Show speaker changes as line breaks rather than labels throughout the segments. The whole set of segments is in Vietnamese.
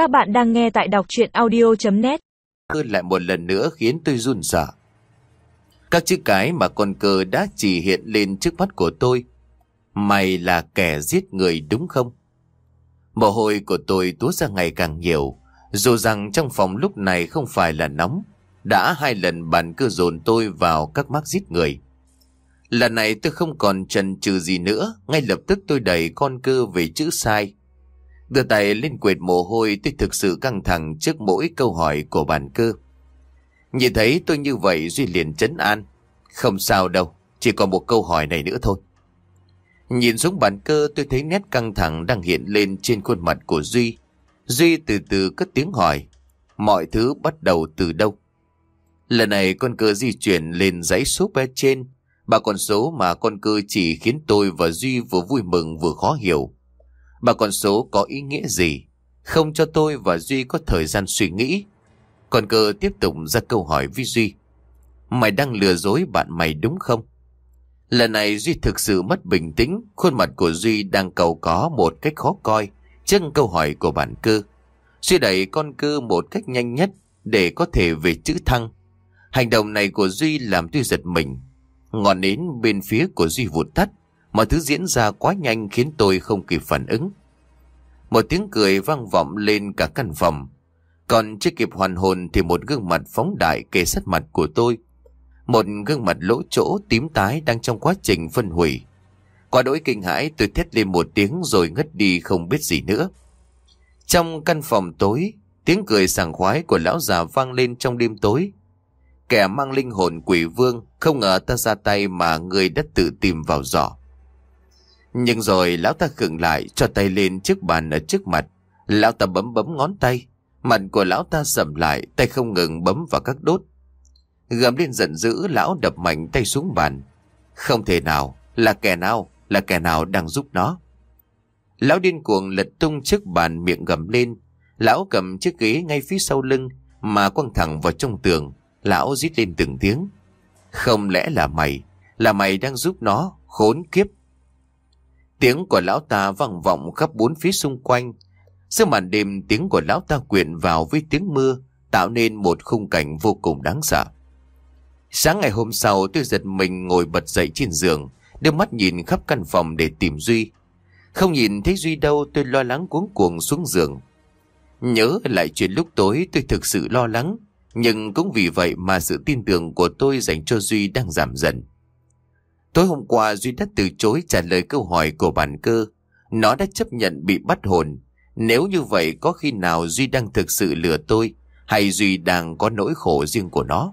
Các bạn đang nghe tại đọc chuyện audio.net
cơ lại một lần nữa khiến tôi run sợ. Các chữ cái mà con cờ đã chỉ hiện lên trước mắt của tôi. Mày là kẻ giết người đúng không? Mồ hôi của tôi túa ra ngày càng nhiều. Dù rằng trong phòng lúc này không phải là nóng. Đã hai lần bàn cứ dồn tôi vào các mắt giết người. Lần này tôi không còn chần chừ gì nữa. Ngay lập tức tôi đẩy con cơ về chữ sai. Đưa tay lên quệt mồ hôi tôi thực sự căng thẳng trước mỗi câu hỏi của bàn cơ. Nhìn thấy tôi như vậy Duy liền chấn an. Không sao đâu, chỉ còn một câu hỏi này nữa thôi. Nhìn xuống bàn cơ tôi thấy nét căng thẳng đang hiện lên trên khuôn mặt của Duy. Duy từ từ cất tiếng hỏi. Mọi thứ bắt đầu từ đâu? Lần này con cơ di chuyển lên dãy số bé trên. Ba con số mà con cơ chỉ khiến tôi và Duy vừa vui mừng vừa khó hiểu. Ba con số có ý nghĩa gì? Không cho tôi và Duy có thời gian suy nghĩ. Còn cơ tiếp tục ra câu hỏi với Duy. Mày đang lừa dối bạn mày đúng không? Lần này Duy thực sự mất bình tĩnh, khuôn mặt của Duy đang cầu có một cách khó coi trước câu hỏi của bản cơ. Duy đẩy con cơ một cách nhanh nhất để có thể về chữ thăng. Hành động này của Duy làm tôi giật mình. Ngọn nến bên phía của Duy vụt tắt, Mọi thứ diễn ra quá nhanh khiến tôi không kịp phản ứng. Một tiếng cười vang vọng lên cả căn phòng. Còn chưa kịp hoàn hồn thì một gương mặt phóng đại kề sát mặt của tôi. Một gương mặt lỗ chỗ tím tái đang trong quá trình phân hủy. Qua đỗi kinh hãi tôi thét lên một tiếng rồi ngất đi không biết gì nữa. Trong căn phòng tối, tiếng cười sảng khoái của lão già vang lên trong đêm tối. Kẻ mang linh hồn quỷ vương, không ngờ ta ra tay mà người đã tự tìm vào giỏ. Nhưng rồi lão ta khựng lại cho tay lên chiếc bàn ở trước mặt. Lão ta bấm bấm ngón tay. Mặt của lão ta sầm lại, tay không ngừng bấm vào các đốt. Gầm lên giận dữ, lão đập mạnh tay xuống bàn. Không thể nào, là kẻ nào, là kẻ nào đang giúp nó. Lão điên cuồng lật tung chiếc bàn miệng gầm lên. Lão cầm chiếc ghế ngay phía sau lưng mà quăng thẳng vào trong tường. Lão rít lên từng tiếng. Không lẽ là mày, là mày đang giúp nó, khốn kiếp. Tiếng của lão ta vang vọng khắp bốn phía xung quanh. Giữa màn đêm tiếng của lão ta quyện vào với tiếng mưa, tạo nên một khung cảnh vô cùng đáng sợ. Sáng ngày hôm sau tôi giật mình ngồi bật dậy trên giường, đưa mắt nhìn khắp căn phòng để tìm Duy. Không nhìn thấy Duy đâu tôi lo lắng cuống cuồng xuống giường. Nhớ lại chuyện lúc tối tôi thực sự lo lắng, nhưng cũng vì vậy mà sự tin tưởng của tôi dành cho Duy đang giảm dần. Tối hôm qua Duy đã từ chối trả lời câu hỏi của bản cơ. Nó đã chấp nhận bị bắt hồn. Nếu như vậy, có khi nào Duy đang thực sự lừa tôi, hay Duy đang có nỗi khổ riêng của nó?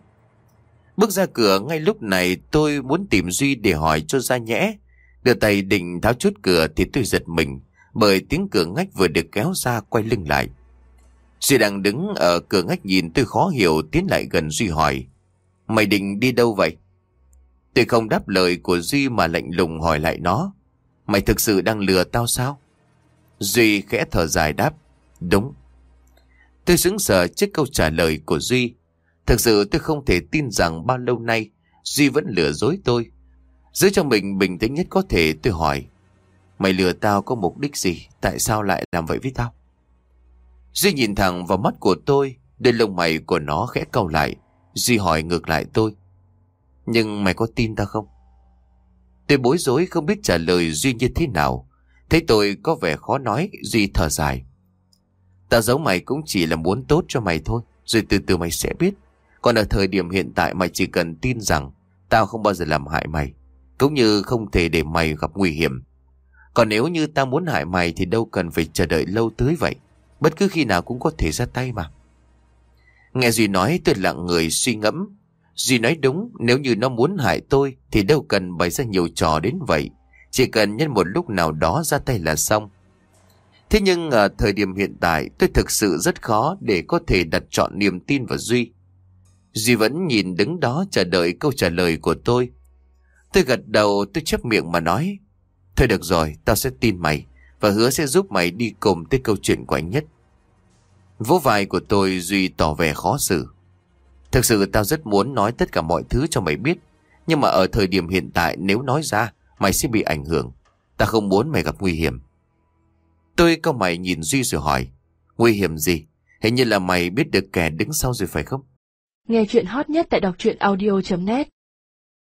Bước ra cửa, ngay lúc này tôi muốn tìm Duy để hỏi cho ra nhẽ. Đưa tay định tháo chốt cửa thì tôi giật mình, bởi tiếng cửa ngách vừa được kéo ra quay lưng lại. Duy đang đứng ở cửa ngách nhìn tôi khó hiểu, tiến lại gần Duy hỏi. Mày định đi đâu vậy? Tôi không đáp lời của Duy mà lạnh lùng hỏi lại nó. Mày thực sự đang lừa tao sao? Duy khẽ thở dài đáp. Đúng. Tôi sững sờ trước câu trả lời của Duy. Thực sự tôi không thể tin rằng bao lâu nay Duy vẫn lừa dối tôi. Giữ cho mình bình tĩnh nhất có thể, tôi hỏi. Mày lừa tao có mục đích gì? Tại sao lại làm vậy với tao? Duy nhìn thẳng vào mắt của tôi. Đôi lông mày của nó khẽ cau lại. Duy hỏi ngược lại tôi. Nhưng mày có tin ta không? Tôi bối rối không biết trả lời Duy như thế nào. Thấy tôi có vẻ khó nói, Duy thở dài. Ta giấu mày cũng chỉ là muốn tốt cho mày thôi, rồi từ từ mày sẽ biết. Còn ở thời điểm hiện tại mày chỉ cần tin rằng tao không bao giờ làm hại mày, cũng như không thể để mày gặp nguy hiểm. Còn nếu như tao muốn hại mày thì đâu cần phải chờ đợi lâu tới vậy. Bất cứ khi nào cũng có thể ra tay mà. Nghe Duy nói tôi lặng người suy ngẫm Duy nói đúng, nếu như nó muốn hại tôi thì đâu cần bày ra nhiều trò đến vậy. Chỉ cần nhân một lúc nào đó ra tay là xong. Thế nhưng ở thời điểm hiện tại tôi thực sự rất khó để có thể đặt chọn niềm tin vào Duy. Duy vẫn nhìn đứng đó chờ đợi câu trả lời của tôi. Tôi gật đầu tôi chấp miệng mà nói. Thôi được rồi, tao sẽ tin mày và hứa sẽ giúp mày đi cùng tới câu chuyện của anh nhất. Vỗ vai của tôi Duy tỏ vẻ khó xử. Thực sự tao rất muốn nói tất cả mọi thứ cho mày biết. Nhưng mà ở thời điểm hiện tại nếu nói ra, mày sẽ bị ảnh hưởng. Ta không muốn mày gặp nguy hiểm. Tôi có mày nhìn Duy rồi hỏi. Nguy hiểm gì? Hình như là mày biết được kẻ đứng sau rồi phải không?
Nghe chuyện hot nhất tại đọc truyện audio.net